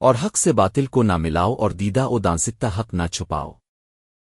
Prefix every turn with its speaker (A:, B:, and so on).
A: اور حق سے باطل کو نہ ملاؤ اور دیدہ او دانسکتا حق نہ چھپاؤ۔